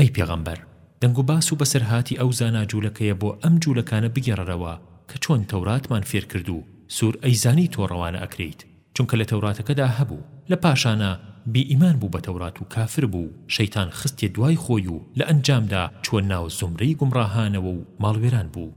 ئەی پێغەمبەر دەنگ و باس و بەسەرهاتی ئەو زانا جوولەکەیە بۆ ئەم جوولەکانە بگێڕەرەوە کە چۆن تەوراتمان فێر کرد و سوور ئەیزانی تۆ ڕەوانە ئەکرێیت چونکە لە تەوراتەکەدا هەبوو لە پاشانا بی ئیمان بوو بە تەورات و کافر بوو و شەیتان خستیە دوای خۆی و لە ئەنجامدا چووە ناو زومرەی گومڕاهانەوە و ماڵوێران بوو.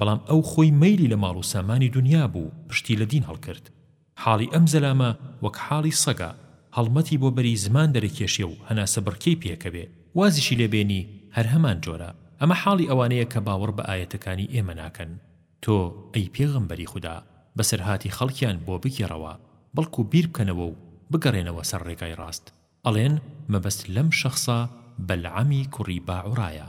بەڵام ئەو خۆی مەیلی لە ماڵ و سامانی دونیا بوو پشتی لە دین هەڵکرد حاڵی ئەم زەلامە وەک حاڵی سەگە هەڵمەتی بۆ بەری زمان دەرەکێشێ و هەناسە بڕکێی پێکەوێ وازیشی لێ بێنی هەر هەمان جۆرە ئەمە حاڵی ئەوانەیە کە باوەڕ بە ئایەتەکانی ئێمە ناکەن تۆ ئەی پێغەمبەری خودا بەسەرهاتی خەڵکیان بۆ بگێڕەوە بەڵکو بیر بکەنەوە و بگەڕێنەوە سەر ڕێگای ڕاست ئەڵێن مەبەست لەم شەخسە بەلعەمی کوڕی باعوڕایە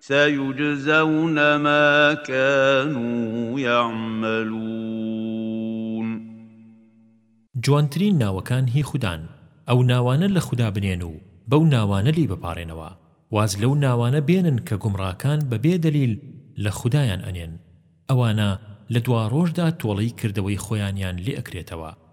سیجزون ما کانوا یعملون جوانترین ناوەکان هی خودان ئەو ناوانە لە خودا بنێن و بەو ناوانە لێی بپاڕێنەوە واز لەو ناوانە بێنن کە گومڕاکان بە بێ دەلیل لە خودایان ئەنێن ئەوانە لە دواڕۆژدا تۆڵەی کردەوەی خۆیانیان لێ ئەکرێتەوە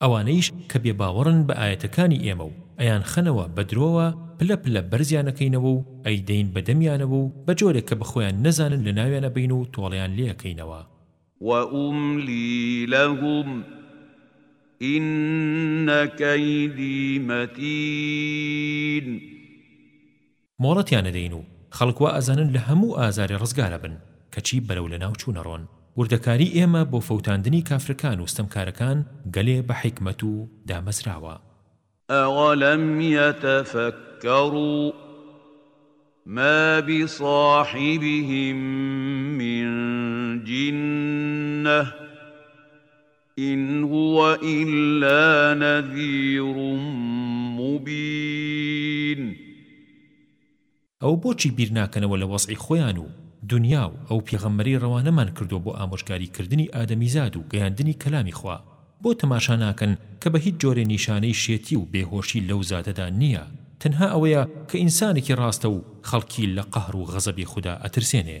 ئەوانەیش کە بێ باوەڕن بە ئایەتەکانی ئێمە و ئەیانخەنەوە بە درۆوە پلە پلە بەرزیان ئەکەینەوە و ئەیدەین بە دەمیانەوە و بە جۆرێک کە بەخۆیان نەزانن لە ناویان ئەبەین و تۆڵەیان لێ ئەکەینەوە. وأملي لهم إن كيدي متين مۆڵەتیان ئەدەین و خەڵک وا ئەزانن لە هەموو ئازارێ ڕزگار ئەبن، کەچی بەرەو لەناوچوون ئەڕۆن. وردەکاری ئێمە بۆ فەوتاندنی کافرەکان و ستەمکارەکان گەلێ بە حیکمەت و دامەزراوە. ئەوەلەم یەتەفەککەڕو ما بصاحبهم من جنە. ان هو الا نذیر مبین. ئەوە بۆچی بیر ناکەنەوە لە وەزعی خۆیان و دونیا و ئەو پێغەمبەرەی ڕەوانەمان کردووە بۆ ئامۆژگاری کردنی ئادەمیزاد و گەیاندنی کەلامی خوا؟ بۆ تەماشا ناکەن کە بە هیچ جۆرێ نیشانەی شێتی و بێ هۆشی لەو زاتەدا نییە تەنها ئەوەیە کە ئینسانێکی ڕاستە و خەڵکی لە قەهر و غەزەبی خودا ئەترسێنێ.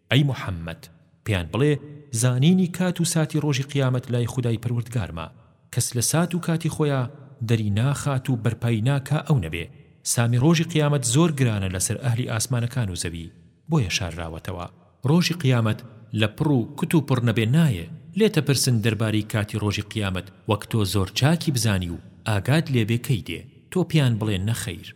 ئەی محەمەد، پێیان بڵێ، زانینی کات و ساتی ڕۆژی قیامەت لای خودای پەروەردگارمە، کەس لە سات و کاتی خۆیا دەری ناخات و بەرپای ناکا ئەو نەبێ، سامی ڕۆژی قیامەت زۆر گرانە لەسەر ئەهلی ئاسمانەکان و زەوی، بۆیە شارراوەتەوە. ڕۆژی قیامەت لە پڕ و کوت و پڕ نەبێ نایێ، لێتەپرسن دەربارەی کاتی ڕۆژی قیامەت وەک تۆ زۆر چاکی بزانی و ئاگات لێبێ کەی دێ، تۆ پێیان بڵێ نەخەیر.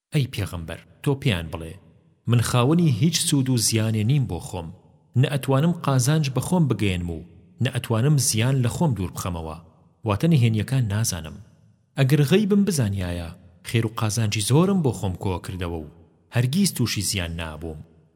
ئەی پێغەمبەر تۆ پێیان بڵێ، من خاوەنی هیچ سوود و زیانێ نیم بۆ خۆم، نە ئەتوانم قازانج بە خۆم بگەیەنم و نە ئەتوانم زیان لە خۆم دوور بخەمەوە، واتە نهێنییەکان نازانم. ئەگەر غەیبم بزانیایە خێر و قازانجی زۆرم بۆ خۆم کۆ ئەکردەوە و هەرگیز تووشی زیان نەئەبووم.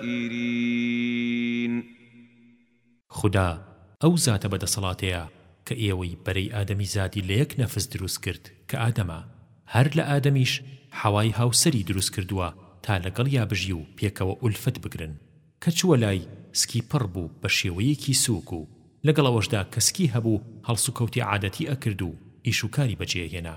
الشاکرین. خودا ئەو زاتە بە دەسەڵاتەیە کە ئێوەی بەرەی ئادەمی زادی لە یەک نەفس دروست کرد کە ئادەمە هەر لە ئادەمیش حەوای هاوسەری دروست کردووە تا لەگەڵیا بژی و پێکەوە ئولفەت بگرن کە چووە لای سکی پڕ بوو بە شێوەیەکی سووک و لەگەڵ ئەوەشدا کە سکی هەبوو هەڵسوکەوتی عادەتی ئەکرد و ئیش و کاری بەجێ ئەهێنا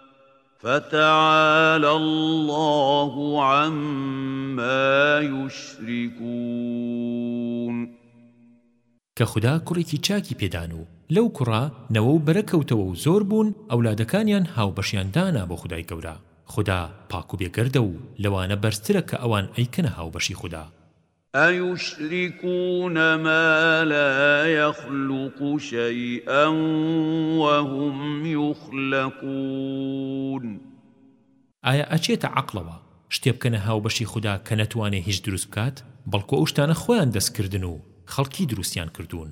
فتعالی اللە عما یشرکون. کە خودا کوڕێکی چاکی پێدان و لەو کوڕە نەوە و بەرە کەوتەوە و زۆر بوون ئەولادەکانیان هاوبەشیان دانا بۆ خودای گەورە خودا پاک و بێگەردە و لەوانە بەرزترە کە ئەوان ئەیکەنە هاوبەشی خودا. ئەیوشریکون ما لا یخلق شیئا وهم یخلقون ئایا ئەچێتە عەقڵەوە شتێ بکەنە هاوبەشی خودا کە نەتوانێ هیچ دروست بکات؟ بەڵکو ئەو شتانە خۆیان دەست کردن و خەڵکی دروستیان کردوون.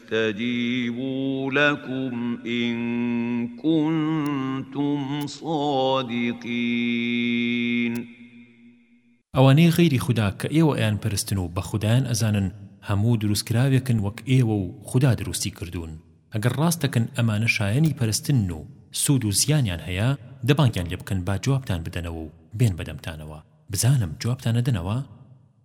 یستجیبوا لکم ان کنتم صادقین. ئەوانەی غەیری خودا کە ئێوە ئەیانپەرستن و بە خودایان ئەزانن هەموو دروستکراوێکن وەک ئێوە و خودا دروستی کردوون ئەگەر ڕاست دەکەن ئەمانە شایەنی پەرستنن و سوود و زیانیان هەیە دەبانگیان لێبکەن با جوابتان بدەنەوە و بێن بەدەمتانەوە بزانم جوابتان ئەدەنەوە؟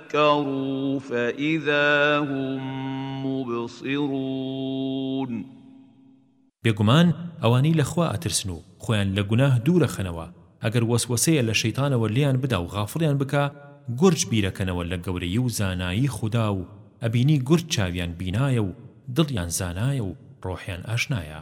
فَتَفَکَّرُوا فَإِذَا هُم مُّبْصِرُونَ بێگومان ئەوانەی لە خوا ئەترسن و خۆیان لە گوناه دوور ئەخەنەوە ئەگەر وەسوەسەیە لە شەیتانەوە لێیان بدا و غافڵیان بکا گورج بیرەکەنەوە لە گەورەیی و زانایی خودا و ئەبینی گورج چاویان بینایە و دڵیان زانایە و ڕۆحیان ئاشنایە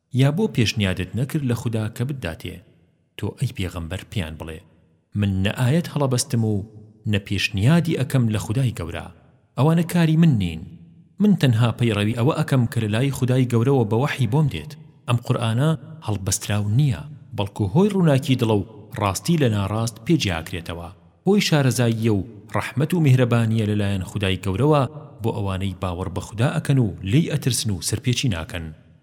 یا بۆ پێشنیادت نەکرد لە خودا کە بتداتێ تۆ ئەی پێغەمبەر پێیان بڵێ من نە ئایەت هەڵەبەستم و نە پێشنیادی ئەکەم لە خودای گەورە ئەوانە کاری من نین من تەنها پەیڕەوی ئەوە ئەکەم کە لەلای خودای گەورەوە بە وەحی بۆم دێت ئەم قورئانە هەڵبەستراو نیە بەڵکو هۆی ڕووناکی دڵە و ڕاستی لە ناڕاست پێ جیاکرێتەوە هۆی شارەزاییە و ڕەحمەت و میهرەبانیە لەلایەن خودای گەورەوە بۆ ئەوانەی باوەڕ بە خودا ئەکەن و لێی ئەترسن و سەرپێچی ناکەن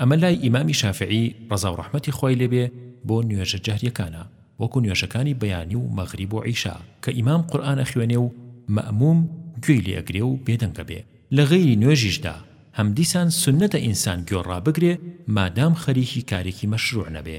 ئەمە لای ئیمامی شافعی ڕەزاو ڕەحمەتی خوای لێ بێ بۆ نوێژە جەهریەکانە وەکو نوێژەکانی بەیانی و مەغریب و عیشا کە ئیمام قورئان ئەخوێنێ و مەئموم گوێی لێ ئەگرێ و بێدەنگ ئەبێ لە غەیری نوێژیشدا هەم دیسان سوننەتە ئینسان گوێ ڕابگرێ مادام خەریکی کارێکی مەشروع نەبێ.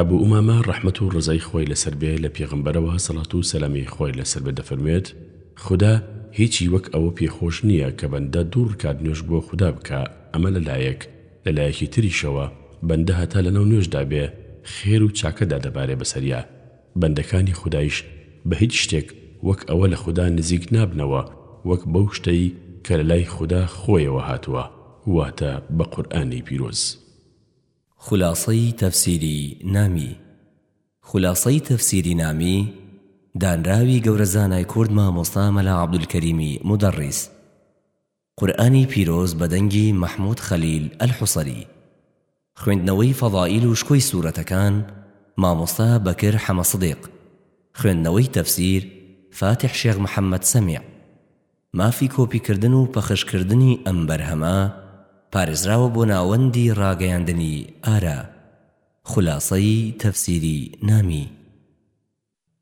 ئەبو ئومامە ڕەحمەت و ڕەزای خوای لەسەر بێ لە پێغەمبەرەوە سەڵات و سەلامی خوای لەسەر بێ دەفەرموێت، خودا هیچی وەک ئەوە پێ خۆش نیە کە بەندە دوو ڕکات نوێژ بۆ خودا بکا ئەمە لە لایەک لە لایەکی تریشەوە بەندە هەتا لەناو نوێژدا بێ خێر و چاکە دادەبارێ بەسەریا بەندەکانی خودایش بە هیچ شتێک وەک ئەوە لە خودا نزیک نابنەوە وەک بەو شتەی کە لە لای خودا خۆیەوە هاتوە واتە بە قورئانی پیرۆز. خولاسەی تەفسیری نامی، خولاسەی تەفسیری نامی، دانراوی گەورە زانای کورد مامۆستا مەلا عەبدولکەریمی مودەڕیس. قورئانی پیرۆز بە دەنگی مەحمود خەلیل ئەلحوسری. خوێندنەوەی فەضائیل و شکۆی سورەتەکان مامۆستا بەکر حەمە سدیق. خوێندنەوەی تەفسیر فاتیح شێخ محەمەد سەمیع. مافی کۆپیکردن و پەخشکردنی ئەم بەرهەمە پارێزراوە بۆ ناوەندی ڕاگەیاندنی ئارا خولاسەی تەفسیری نامی.